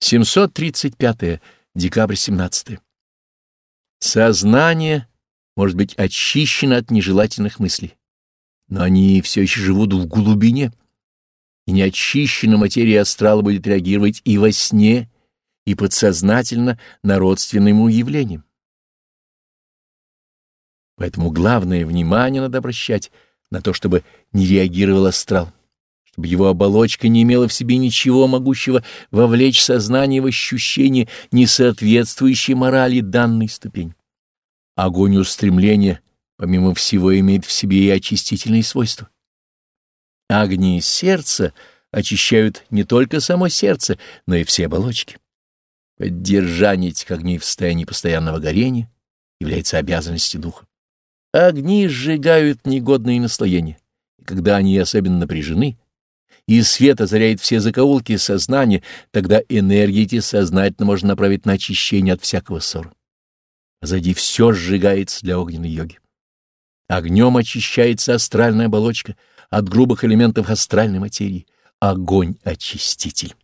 735. Декабрь 17. Сознание может быть очищено от нежелательных мыслей, но они все еще живут в глубине, и неочищенная материя астрала будет реагировать и во сне, и подсознательно на родственным ему явлениям. Поэтому главное внимание надо обращать на то, чтобы не реагировал астрал чтобы его оболочка не имела в себе ничего могущего вовлечь сознание в ощущение, не соответствующей морали данной ступени. Огонь устремления, помимо всего, имеет в себе и очистительные свойства. Огни сердца очищают не только само сердце, но и все оболочки. Поддержание этих огней в состоянии постоянного горения является обязанностью духа. Огни сжигают негодные наслоения, и когда они особенно напряжены, и свет озаряет все закоулки сознания, тогда энергии эти сознательно можно направить на очищение от всякого ссора. Позади все сжигается для огненной йоги. Огнем очищается астральная оболочка от грубых элементов астральной материи. Огонь — очиститель.